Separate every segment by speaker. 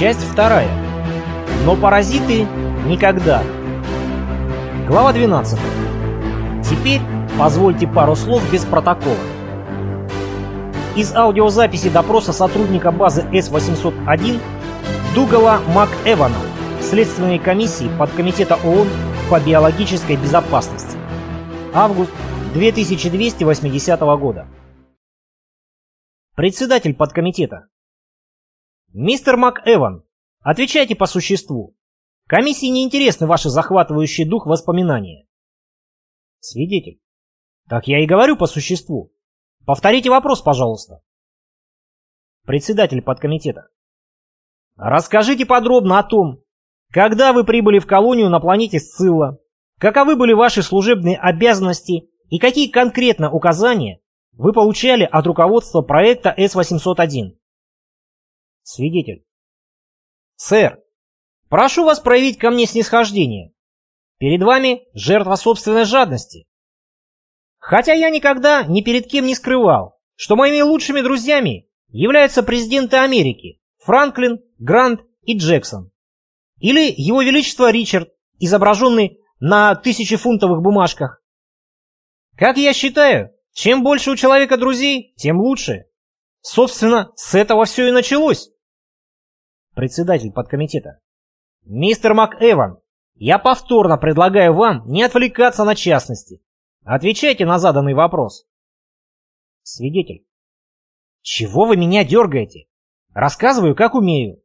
Speaker 1: Часть вторая. Но паразиты никогда. Глава 12. Теперь позвольте пару слов без протокола. Из аудиозаписи допроса сотрудника базы С-801 Дугала МакЭвана, Следственной комиссии Подкомитета ООН по биологической безопасности. Август 2280 года. Председатель подкомитета. Мистер МакЭван, отвечайте по существу. Комиссии не интересны ваши захватывающие дух воспоминания. Свидетель. Так я и говорю по существу. Повторите вопрос, пожалуйста. Председатель подкомитета. Расскажите подробно о том, когда вы прибыли в колонию на планете Сцилла, каковы были ваши служебные обязанности и какие конкретно указания вы получали от руководства проекта С-801. Свидетель. Сэр, прошу вас проявить ко мне снисхождение. Перед вами жертва собственной жадности. Хотя я никогда ни перед кем не скрывал, что моими лучшими друзьями являются президенты Америки Франклин, Грант и Джексон. Или его величество Ричард, изображенный на тысячефунтовых бумажках. Как я считаю, чем больше у человека друзей, тем лучше. Собственно, с этого все и началось. Председатель подкомитета. Мистер МакЭван, я повторно предлагаю вам не отвлекаться на частности. Отвечайте на заданный вопрос. Свидетель. Чего вы меня дергаете? Рассказываю, как умею.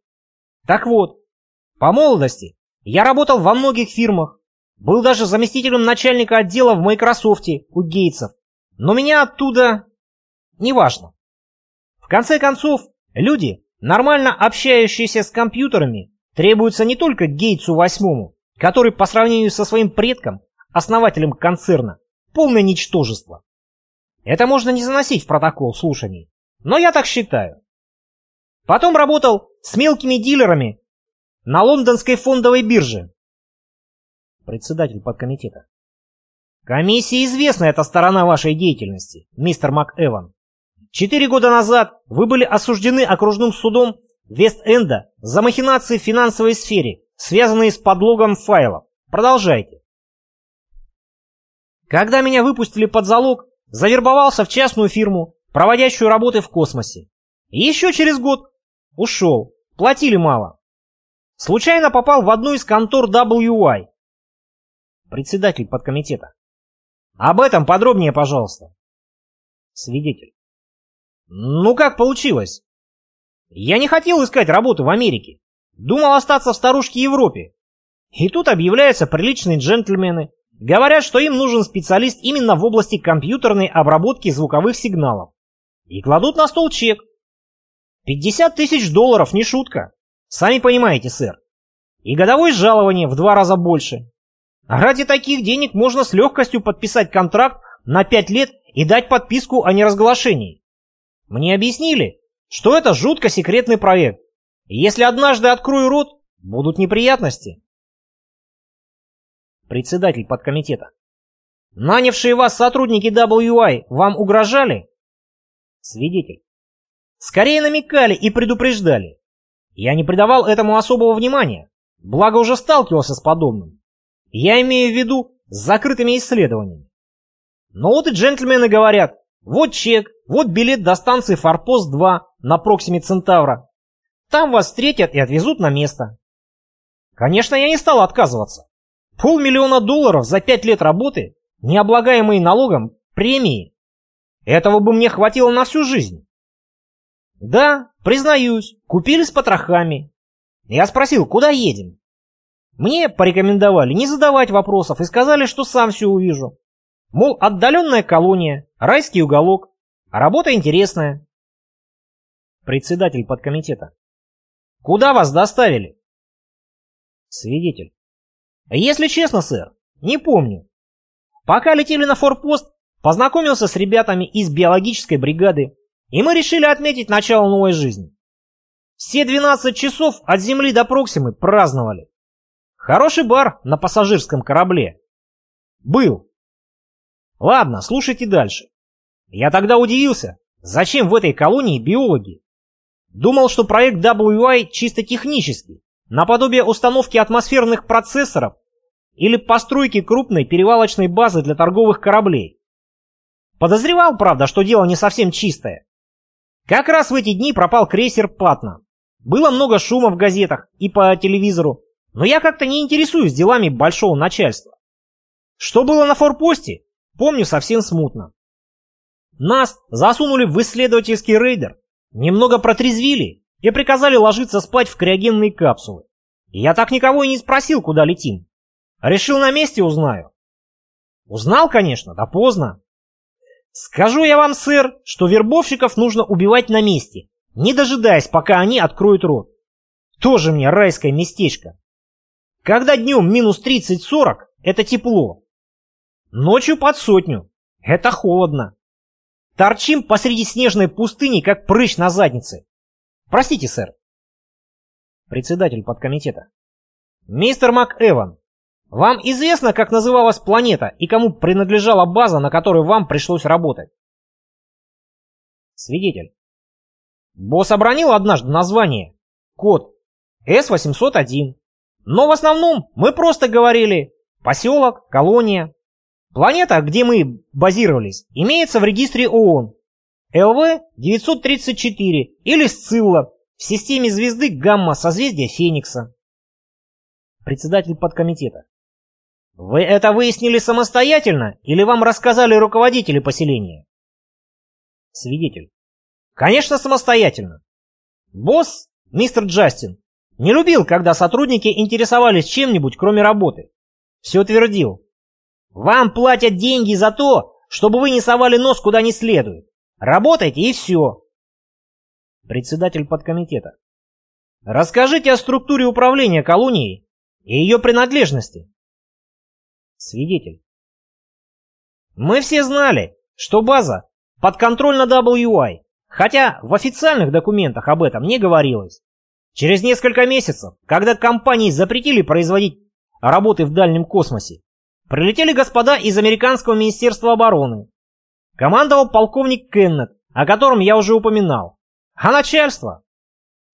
Speaker 1: Так вот, по молодости я работал во многих фирмах. Был даже заместителем начальника отдела в Microsoft у Гейтсов. Но меня оттуда... Неважно. В конце концов, люди, нормально общающиеся с компьютерами, требуются не только Гейтсу восьмому, который по сравнению со своим предком, основателем концерна, полное ничтожество. Это можно не заносить в протокол слушаний, но я так считаю. Потом работал с мелкими дилерами на лондонской фондовой бирже. Председатель подкомитета. Комиссии известна эта сторона вашей деятельности, мистер МакЭван. Четыре года назад вы были осуждены окружным судом Вест-Энда за махинации в финансовой сфере, связанные с подлогом файлов. Продолжайте. Когда меня выпустили под залог, завербовался в частную фирму, проводящую работы в космосе. И еще через год ушел. Платили мало. Случайно попал в одну из контор WY. Председатель подкомитета. Об этом подробнее, пожалуйста. Свидетель. Ну как получилось? Я не хотел искать работу в Америке. Думал остаться в старушке Европе. И тут объявляются приличные джентльмены. Говорят, что им нужен специалист именно в области компьютерной обработки звуковых сигналов. И кладут на стол чек. 50 тысяч долларов, не шутка. Сами понимаете, сэр. И годовое жалование в два раза больше. Ради таких денег можно с легкостью подписать контракт на 5 лет и дать подписку о неразглашении. Мне объяснили, что это жутко секретный проект. И если однажды открою рот, будут неприятности. Председатель подкомитета. Нанявшие вас сотрудники WI вам угрожали? Свидетель. Скорее намекали и предупреждали. Я не придавал этому особого внимания, благо уже сталкивался с подобным. Я имею в виду с закрытыми исследованиями. Но вот и джентльмены говорят, вот чек, вот билет до станции Форпост-2 на Проксиме Центавра. Там вас встретят и отвезут на место. Конечно, я не стал отказываться. Полмиллиона долларов за пять лет работы, не облагаемые налогом, премии. Этого бы мне хватило на всю жизнь. Да, признаюсь, купили с потрохами. Я спросил, куда едем? Мне порекомендовали не задавать вопросов и сказали, что сам все увижу. Мол, отдаленная колония, райский уголок, а работа интересная. Председатель подкомитета. Куда вас доставили? Свидетель. Если честно, сэр, не помню. Пока летели на форпост, познакомился с ребятами из биологической бригады, и мы решили отметить начало новой жизни. Все 12 часов от Земли до Проксимы праздновали. Хороший бар на пассажирском корабле. Был. Ладно, слушайте дальше. Я тогда удивился, зачем в этой колонии биологи? Думал, что проект WI чисто технический, наподобие установки атмосферных процессоров или постройки крупной перевалочной базы для торговых кораблей. Подозревал, правда, что дело не совсем чистое. Как раз в эти дни пропал крейсер «Патна». Было много шума в газетах и по телевизору, но я как-то не интересуюсь делами большого начальства. Что было на форпосте, помню совсем смутно. Нас засунули в исследовательский рейдер, немного протрезвили и приказали ложиться спать в криогенные капсулы. Я так никого и не спросил, куда летим. Решил на месте узнаю. Узнал, конечно, да поздно. Скажу я вам, сэр, что вербовщиков нужно убивать на месте, не дожидаясь, пока они откроют рот. Тоже мне райское местечко. Когда днем минус 30-40, это тепло. Ночью под сотню. Это холодно. Торчим посреди снежной пустыни, как прыщ на заднице. Простите, сэр. Председатель подкомитета. Мистер МакЭван, вам известно, как называлась планета и кому принадлежала база, на которой вам пришлось работать? Свидетель. Босс обронил однажды название. Код. С-801. Но в основном мы просто говорили поселок, колония. Планета, где мы базировались, имеется в регистре ООН. ЛВ-934 или Сцилла в системе звезды Гамма созвездия Феникса. Председатель подкомитета. Вы это выяснили самостоятельно или вам рассказали руководители поселения? Свидетель. Конечно, самостоятельно. Босс, мистер Джастин, не любил, когда сотрудники интересовались чем-нибудь, кроме работы. Все твердил. Вам платят деньги за то, чтобы вы не совали нос куда не следует. Работайте и все. Председатель подкомитета. Расскажите о структуре управления колонией и ее принадлежности. Свидетель. Мы все знали, что база подконтрольна WI, хотя в официальных документах об этом не говорилось. Через несколько месяцев, когда компании запретили производить работы в дальнем космосе, прилетели господа из американского министерства обороны. Командовал полковник Кеннет, о котором я уже упоминал. А начальство?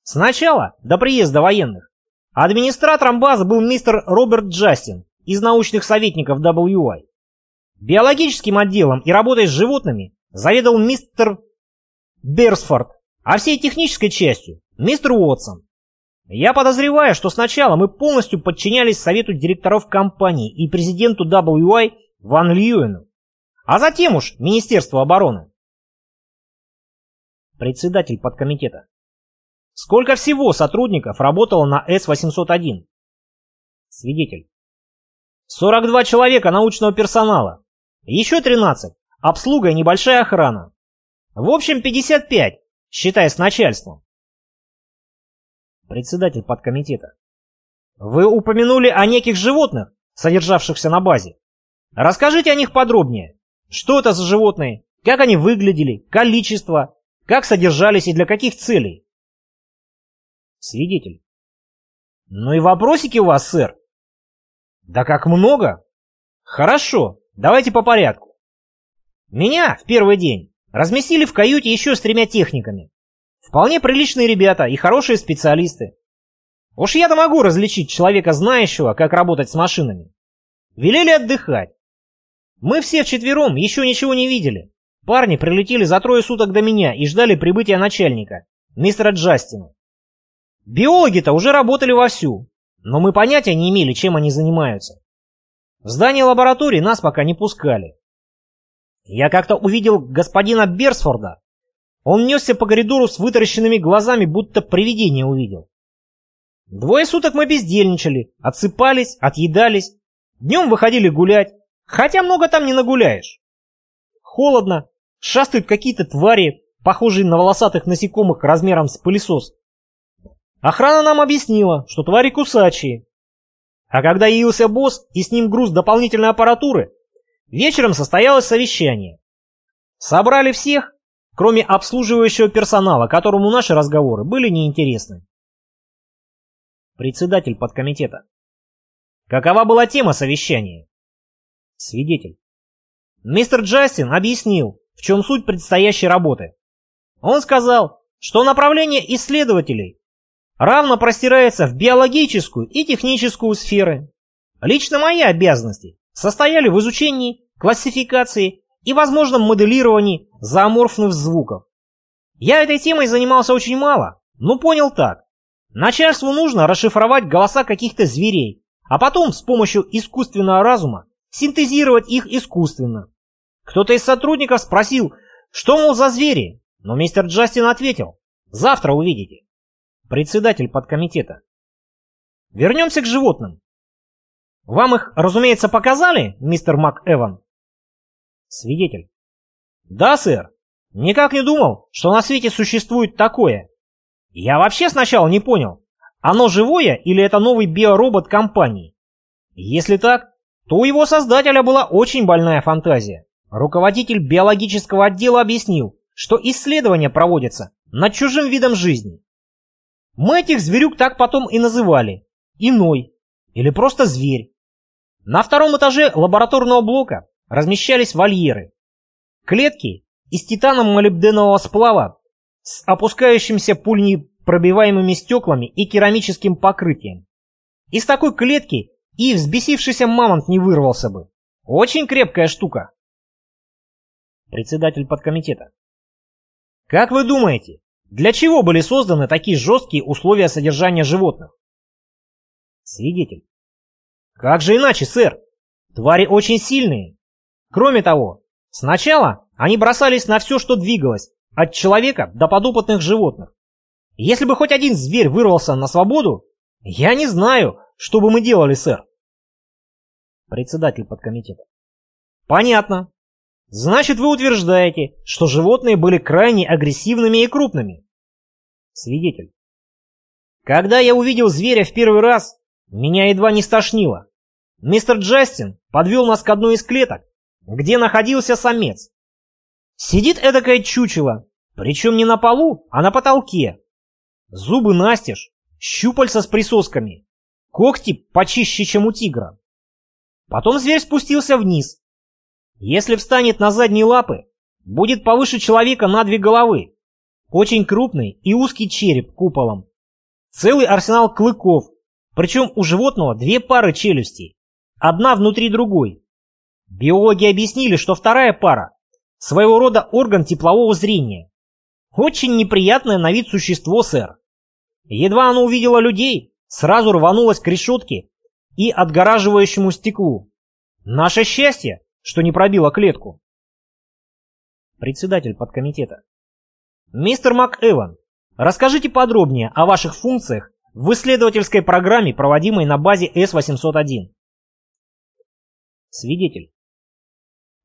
Speaker 1: Сначала, до приезда военных, администратором базы был мистер Роберт Джастин, из научных советников WI. Биологическим отделом и работой с животными заведовал мистер Берсфорд, а всей технической частью – мистер Уотсон. Я подозреваю, что сначала мы полностью подчинялись совету директоров компании и президенту WI Ван Льюену, а затем уж Министерству обороны. Председатель подкомитета. Сколько всего сотрудников работало на С-801? Свидетель. 42 человека научного персонала. Еще 13. Обслуга и небольшая охрана. В общем 55, считая с начальством. Председатель подкомитета. Вы упомянули о неких животных, содержавшихся на базе. Расскажите о них подробнее. Что это за животные? Как они выглядели? Количество? Как содержались и для каких целей? Свидетель. Ну и вопросики у вас, сэр. Да как много? Хорошо, давайте по порядку. Меня в первый день разместили в каюте еще с тремя техниками. Вполне приличные ребята и хорошие специалисты. Уж я-то могу различить человека, знающего, как работать с машинами. Велели отдыхать. Мы все вчетвером еще ничего не видели. Парни прилетели за трое суток до меня и ждали прибытия начальника, мистера Джастина. Биологи-то уже работали вовсю, но мы понятия не имели, чем они занимаются. В здание лаборатории нас пока не пускали. Я как-то увидел господина Берсфорда. Он несся по коридору с вытаращенными глазами, будто привидение увидел. Двое суток мы бездельничали, отсыпались, отъедались, днем выходили гулять, хотя много там не нагуляешь. Холодно, шастают какие-то твари, похожие на волосатых насекомых размером с пылесос. Охрана нам объяснила, что твари кусачие. А когда явился босс и с ним груз дополнительной аппаратуры, вечером состоялось совещание. Собрали всех, кроме обслуживающего персонала, которому наши разговоры были неинтересны. Председатель подкомитета. Какова была тема совещания? Свидетель. Мистер Джастин объяснил, в чем суть предстоящей работы. Он сказал, что направление исследователей равно простирается в биологическую и техническую сферы. Лично мои обязанности состояли в изучении, классификации и возможном моделировании зооморфных звуков. Я этой темой занимался очень мало, но понял так. Начальству нужно расшифровать голоса каких-то зверей, а потом с помощью искусственного разума синтезировать их искусственно. Кто-то из сотрудников спросил, что, мол, за звери, но мистер Джастин ответил, завтра увидите. Председатель подкомитета. Вернемся к животным. Вам их, разумеется, показали, мистер МакЭван? Свидетель. Да, сэр. Никак не думал, что на свете существует такое. Я вообще сначала не понял, оно живое или это новый биоробот компании? Если так, то у его создателя была очень больная фантазия. Руководитель биологического отдела объяснил, что исследования проводятся над чужим видом жизни. Мы этих зверюк так потом и называли. Иной. Или просто зверь. На втором этаже лабораторного блока размещались вольеры. Клетки из титаном-молибденового сплава с опускающимся пульнепробиваемыми стеклами и керамическим покрытием. Из такой клетки и взбесившийся мамонт не вырвался бы. Очень крепкая штука. Председатель подкомитета. Как вы думаете, для чего были созданы такие жесткие условия содержания животных? Свидетель. Как же иначе, сэр? Твари очень сильные. Кроме того, сначала они бросались на все, что двигалось, от человека до подопытных животных. Если бы хоть один зверь вырвался на свободу, я не знаю, что бы мы делали, сэр. Председатель подкомитета. Понятно. Значит, вы утверждаете, что животные были крайне агрессивными и крупными. Свидетель. Когда я увидел зверя в первый раз, меня едва не стошнило. Мистер Джастин подвел нас к одной из клеток, где находился самец. Сидит эдакое чучело, причем не на полу, а на потолке. Зубы настежь, щупальца с присосками, когти почище, чем у тигра. Потом зверь спустился вниз. Если встанет на задние лапы, будет повыше человека на две головы. Очень крупный и узкий череп куполом. Целый арсенал клыков, причем у животного две пары челюстей, одна внутри другой. Биологи объяснили, что вторая пара – своего рода орган теплового зрения. Очень неприятное на вид существо, сэр. Едва оно увидело людей, сразу рванулось к решетке и отгораживающему стеклу. Наше счастье, что не пробило клетку. Председатель подкомитета. Мистер МакЭван, расскажите подробнее о ваших функциях в исследовательской программе, проводимой на базе С-801. Свидетель.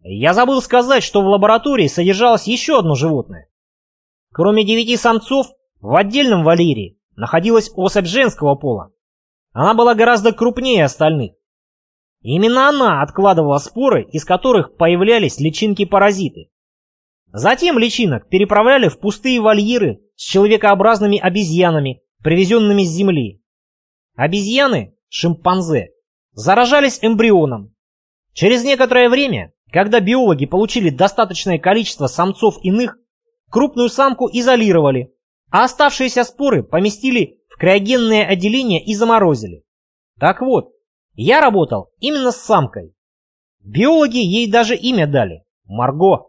Speaker 1: Я забыл сказать, что в лаборатории содержалось еще одно животное. Кроме девяти самцов, в отдельном вольере находилась особь женского пола. Она была гораздо крупнее остальных. Именно она откладывала споры, из которых появлялись личинки-паразиты. Затем личинок переправляли в пустые вольеры с человекообразными обезьянами, привезенными с земли. Обезьяны, шимпанзе, заражались эмбрионом. Через некоторое время, когда биологи получили достаточное количество самцов иных, крупную самку изолировали, а оставшиеся споры поместили в криогенное отделение и заморозили. Так вот, я работал именно с самкой. Биологи ей даже имя дали – Марго.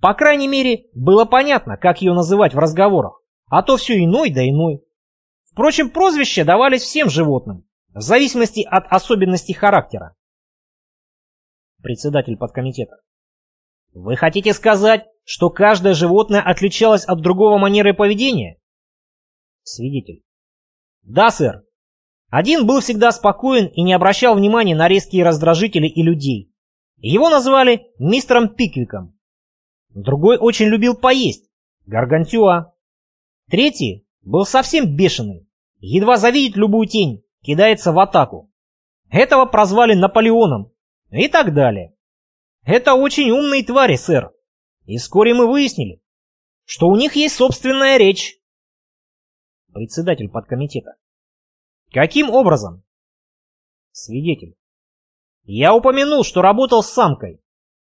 Speaker 1: По крайней мере, было понятно, как ее называть в разговорах, а то все иной да иной. Впрочем, прозвища давались всем животным, в зависимости от особенностей характера. Председатель подкомитета. Вы хотите сказать, что каждое животное отличалось от другого манеры поведения? Свидетель. Да, сэр. Один был всегда спокоен и не обращал внимания на резкие раздражители и людей. Его назвали мистером Пиквиком. Другой очень любил поесть. Гаргантюа. Третий был совсем бешеный. Едва завидит любую тень, кидается в атаку. Этого прозвали Наполеоном. И так далее. Это очень умные твари, сэр. И вскоре мы выяснили, что у них есть собственная речь. Председатель подкомитета. Каким образом? Свидетель. Я упомянул, что работал с самкой.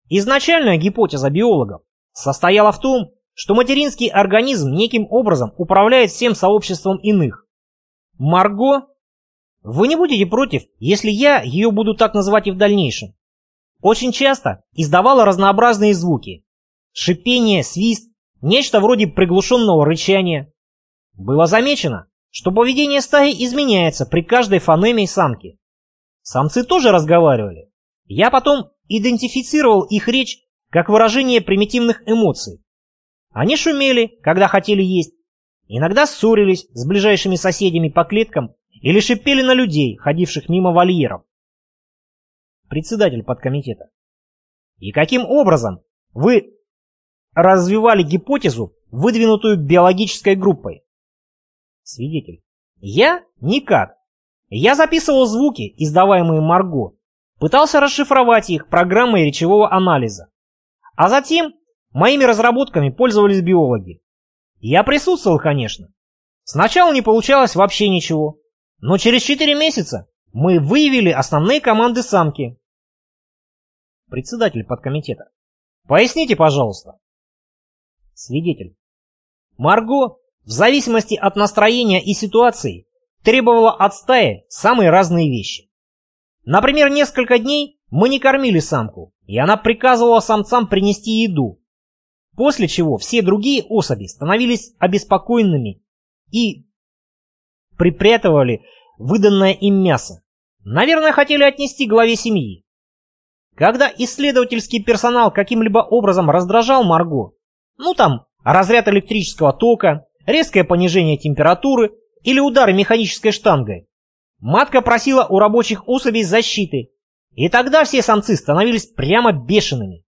Speaker 1: Изначальная гипотеза биологов состояла в том, что материнский организм неким образом управляет всем сообществом иных. Марго? Вы не будете против, если я ее буду так называть и в дальнейшем? Очень часто издавала разнообразные звуки. Шипение, свист, нечто вроде приглушенного рычания. Было замечено, что поведение стаи изменяется при каждой фонеме самки. Самцы тоже разговаривали. Я потом идентифицировал их речь как выражение примитивных эмоций. Они шумели, когда хотели есть, иногда ссорились с ближайшими соседями по клеткам или шипели на людей, ходивших мимо вольеров. Председатель подкомитета. И каким образом вы развивали гипотезу, выдвинутую биологической группой? Свидетель. Я? Никак. Я записывал звуки, издаваемые Марго, пытался расшифровать их программой речевого анализа. А затем моими разработками пользовались биологи. Я присутствовал, конечно. Сначала не получалось вообще ничего, но через 4 месяца мы выявили основные команды самки. Председатель подкомитета. Поясните, пожалуйста. Свидетель. Марго в зависимости от настроения и ситуации, требовала от стаи самые разные вещи. Например, несколько дней мы не кормили самку, и она приказывала самцам принести еду, после чего все другие особи становились обеспокоенными и припрятывали выданное им мясо. Наверное, хотели отнести главе семьи. Когда исследовательский персонал каким-либо образом раздражал Марго, ну там разряд электрического тока, резкое понижение температуры или удары механической штангой. Матка просила у рабочих особей защиты, и тогда все самцы становились прямо бешеными.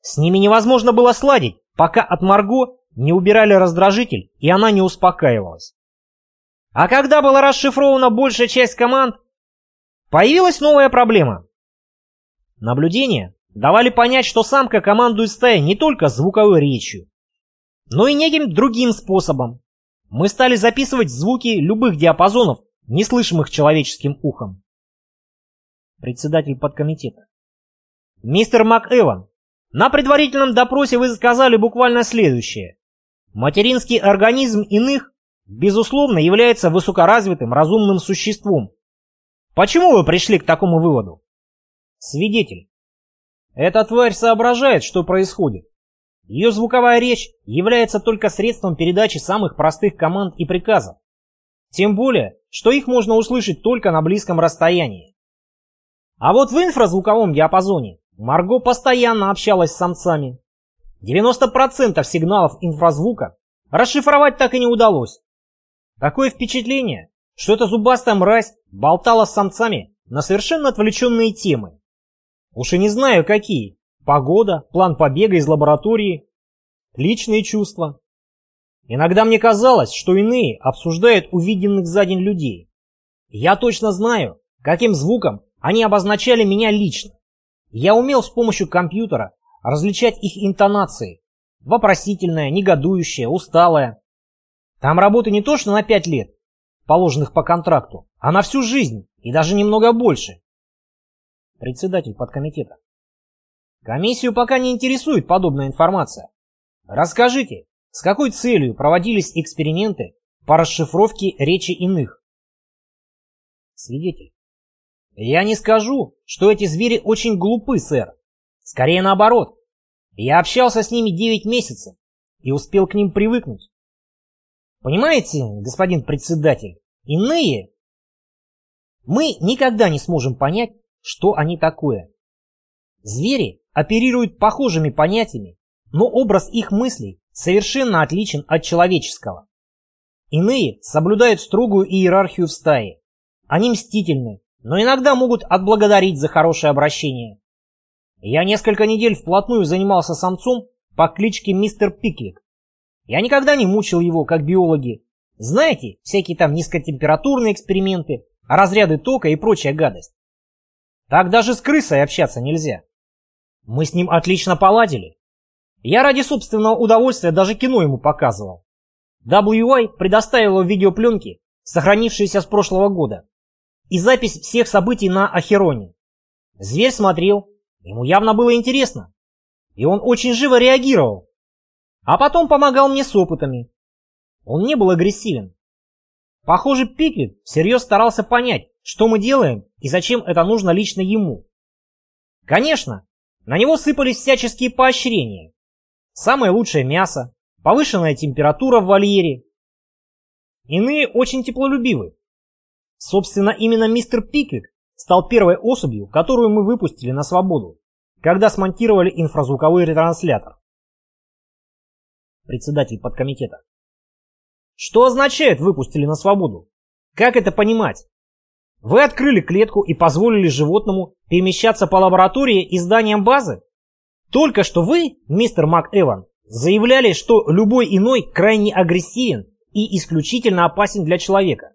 Speaker 1: С ними невозможно было сладить, пока от Марго не убирали раздражитель, и она не успокаивалась. А когда была расшифрована большая часть команд, появилась новая проблема. Наблюдения давали понять, что самка командует стаей не только звуковой речью, но и неким другим способом. Мы стали записывать звуки любых диапазонов, неслышимых человеческим ухом. Председатель подкомитета. Мистер МакЭван, на предварительном допросе вы сказали буквально следующее. Материнский организм иных, безусловно, является высокоразвитым разумным существом. Почему вы пришли к такому выводу? Свидетель. Эта тварь соображает, что происходит. Ее звуковая речь является только средством передачи самых простых команд и приказов. Тем более, что их можно услышать только на близком расстоянии. А вот в инфразвуковом диапазоне Марго постоянно общалась с самцами. 90% сигналов инфразвука расшифровать так и не удалось. Такое впечатление, что эта зубастая мразь болтала с самцами на совершенно отвлеченные темы. Уж и не знаю какие, Погода, план побега из лаборатории, личные чувства. Иногда мне казалось, что иные обсуждают увиденных за день людей. Я точно знаю, каким звуком они обозначали меня лично. Я умел с помощью компьютера различать их интонации. Вопросительная, негодующая, усталая. Там работы не то что на пять лет, положенных по контракту, а на всю жизнь и даже немного больше. Председатель подкомитета. Комиссию пока не интересует подобная информация. Расскажите, с какой целью проводились эксперименты по расшифровке речи иных? Свидетель. Я не скажу, что эти звери очень глупы, сэр. Скорее наоборот. Я общался с ними 9 месяцев и успел к ним привыкнуть. Понимаете, господин председатель, иные... Мы никогда не сможем понять, что они такое. Звери оперируют похожими понятиями, но образ их мыслей совершенно отличен от человеческого. Иные соблюдают строгую иерархию в стае. Они мстительны, но иногда могут отблагодарить за хорошее обращение. Я несколько недель вплотную занимался самцом по кличке мистер Пиклик. Я никогда не мучил его, как биологи. Знаете, всякие там низкотемпературные эксперименты, разряды тока и прочая гадость. Так даже с крысой общаться нельзя. Мы с ним отлично поладили. Я ради собственного удовольствия даже кино ему показывал. WI предоставила видеопленки, сохранившиеся с прошлого года, и запись всех событий на Ахероне. Зверь смотрел, ему явно было интересно, и он очень живо реагировал. А потом помогал мне с опытами. Он не был агрессивен. Похоже, Пиквик всерьез старался понять, что мы делаем и зачем это нужно лично ему. Конечно, на него сыпались всяческие поощрения. Самое лучшее мясо, повышенная температура в вольере. Иные очень теплолюбивы. Собственно, именно мистер Пиквик стал первой особью, которую мы выпустили на свободу, когда смонтировали инфразвуковой ретранслятор. Председатель подкомитета. Что означает выпустили на свободу? Как это понимать? Вы открыли клетку и позволили животному перемещаться по лаборатории и зданиям базы? Только что вы, мистер МакЭван, заявляли, что любой иной крайне агрессивен и исключительно опасен для человека.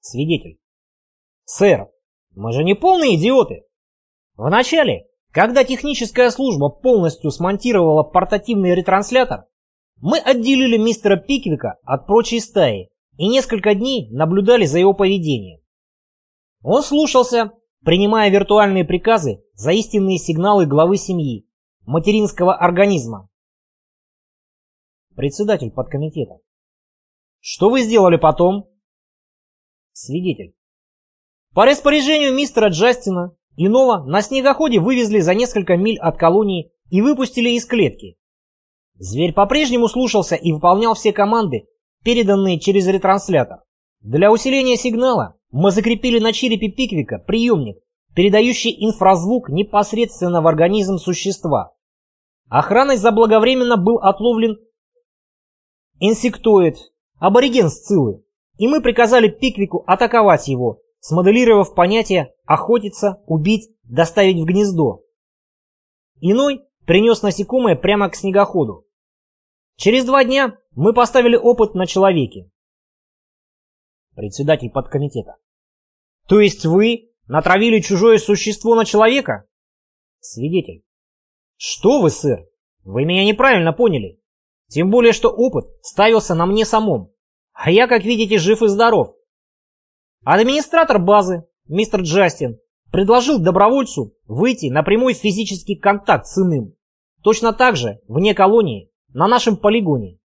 Speaker 1: Свидетель. Сэр, мы же не полные идиоты. Вначале, когда техническая служба полностью смонтировала портативный ретранслятор, мы отделили мистера Пиквика от прочей стаи и несколько дней наблюдали за его поведением. Он слушался, принимая виртуальные приказы за истинные сигналы главы семьи, материнского организма. Председатель подкомитета. Что вы сделали потом? Свидетель. По распоряжению мистера Джастина, иного на снегоходе вывезли за несколько миль от колонии и выпустили из клетки. Зверь по-прежнему слушался и выполнял все команды, переданные через ретранслятор. Для усиления сигнала мы закрепили на черепе Пиквика приемник, передающий инфразвук непосредственно в организм существа. Охраной заблаговременно был отловлен инсектоид, абориген Сциллы, и мы приказали Пиквику атаковать его, смоделировав понятие «охотиться», «убить», «доставить в гнездо». Иной принес насекомое прямо к снегоходу. Через два дня мы поставили опыт на человеке. Председатель подкомитета. То есть вы натравили чужое существо на человека? Свидетель. «Что вы, сэр? Вы меня неправильно поняли. Тем более, что опыт ставился на мне самом. А я, как видите, жив и здоров. Администратор базы, мистер Джастин, предложил добровольцу выйти на прямой физический контакт с иным. Точно так же, вне колонии, на нашем полигоне.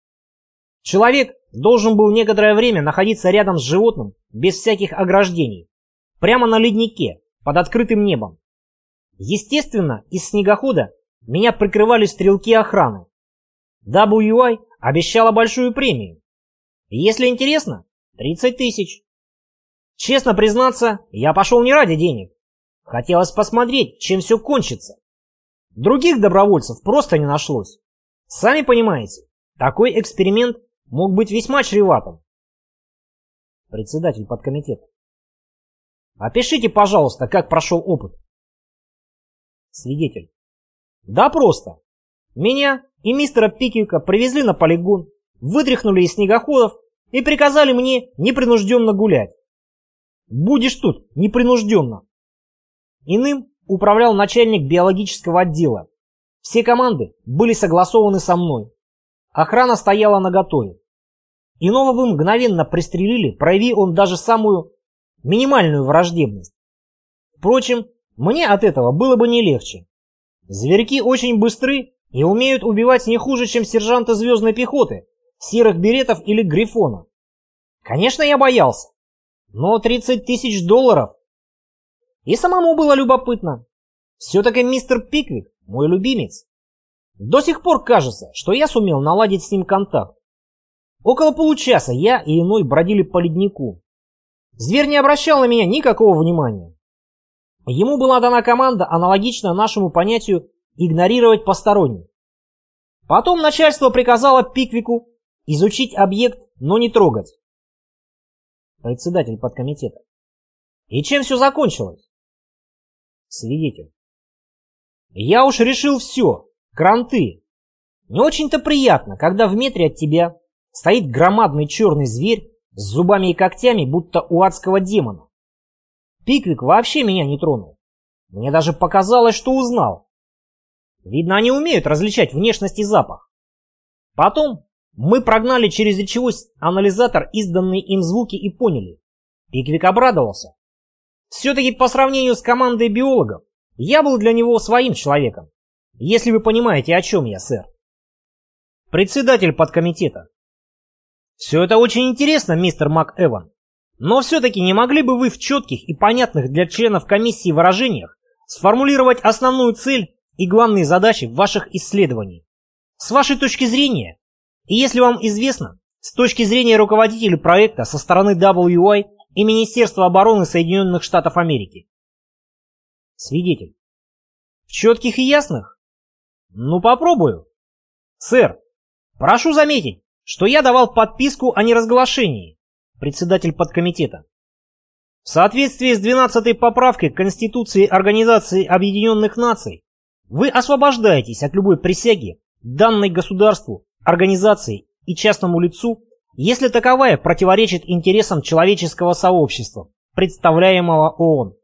Speaker 1: Человек должен был некоторое время находиться рядом с животным, без всяких ограждений, прямо на леднике, под открытым небом. Естественно, из снегохода меня прикрывали стрелки охраны. WI обещала большую премию. Если интересно, 30 тысяч. Честно признаться, я пошел не ради денег. Хотелось посмотреть, чем все кончится. Других добровольцев просто не нашлось. Сами понимаете, такой эксперимент мог быть весьма чреватым. Председатель подкомитета. Опишите, пожалуйста, как прошел опыт. Свидетель. Да просто. Меня и мистера Пиквика привезли на полигон, вытряхнули из снегоходов и приказали мне непринужденно гулять. Будешь тут непринужденно. Иным управлял начальник биологического отдела. Все команды были согласованы со мной. Охрана стояла наготове. Иного бы мгновенно пристрелили, прояви он даже самую минимальную враждебность. Впрочем, мне от этого было бы не легче. Зверьки очень быстры и умеют убивать не хуже, чем сержанты звездной пехоты, серых беретов или грифона. Конечно, я боялся. Но 30 тысяч долларов. И самому было любопытно. Все-таки мистер Пиквик мой любимец. До сих пор кажется, что я сумел наладить с ним контакт. Около получаса я и иной бродили по леднику. Зверь не обращал на меня никакого внимания. Ему была дана команда, аналогичная нашему понятию игнорировать посторонних. Потом начальство приказало Пиквику изучить объект, но не трогать. Председатель подкомитета. И чем все закончилось? Свидетель. Я уж решил все. Кранты. Не очень-то приятно, когда в метре от тебя стоит громадный черный зверь с зубами и когтями, будто у адского демона. Пиквик вообще меня не тронул. Мне даже показалось, что узнал. Видно, они умеют различать внешность и запах. Потом мы прогнали через речевой анализатор изданные им звуки и поняли. Пиквик обрадовался. Все-таки по сравнению с командой биологов, я был для него своим человеком. Если вы понимаете, о чем я, сэр. Председатель подкомитета. Все это очень интересно, мистер МакЭван. Но все-таки не могли бы вы в четких и понятных для членов комиссии выражениях сформулировать основную цель и главные задачи ваших исследований? С вашей точки зрения, и если вам известно, с точки зрения руководителей проекта со стороны WI и Министерства обороны Соединенных Штатов Америки. Свидетель. В четких и ясных? Ну попробую. Сэр, прошу заметить, что я давал подписку о неразглашении, председатель подкомитета. В соответствии с 12-й поправкой Конституции Организации Объединенных Наций, вы освобождаетесь от любой присяги, данной государству, организации и частному лицу, если таковая противоречит интересам человеческого сообщества, представляемого ООН.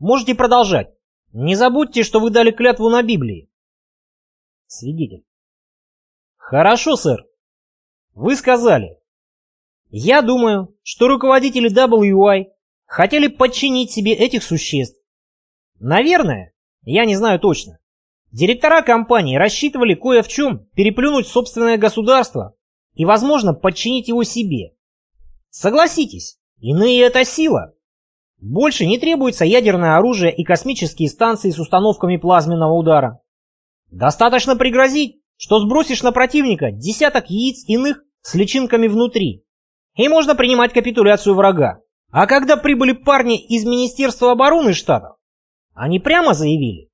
Speaker 1: Можете продолжать. Не забудьте, что вы дали клятву на Библии. Свидетель. Хорошо, сэр. Вы сказали. Я думаю, что руководители WI хотели подчинить себе этих существ. Наверное, я не знаю точно. Директора компании рассчитывали кое в чем переплюнуть собственное государство и, возможно, подчинить его себе. Согласитесь, иные это сила. Больше не требуется ядерное оружие и космические станции с установками плазменного удара. Достаточно пригрозить, что сбросишь на противника десяток яиц иных с личинками внутри, и можно принимать капитуляцию врага. А когда прибыли парни из Министерства обороны штатов, они прямо заявили,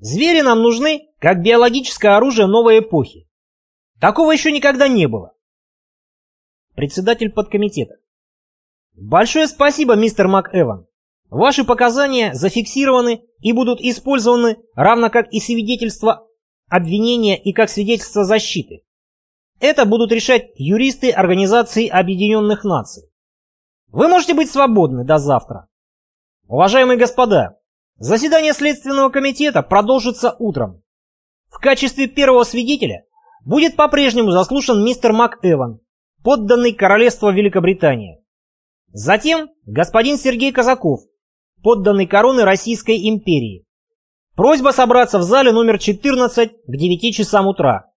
Speaker 1: звери нам нужны как биологическое оружие новой эпохи. Такого еще никогда не было председатель подкомитета. Большое спасибо, мистер МакЭван. Ваши показания зафиксированы и будут использованы, равно как и свидетельство обвинения и как свидетельство защиты. Это будут решать юристы Организации Объединенных Наций. Вы можете быть свободны до завтра. Уважаемые господа, заседание Следственного комитета продолжится утром. В качестве первого свидетеля будет по-прежнему заслушан мистер МакЭван, подданный Королевства Великобритания. Затем господин Сергей Казаков, подданный короны Российской империи. Просьба собраться в зале номер 14 к 9 часам утра.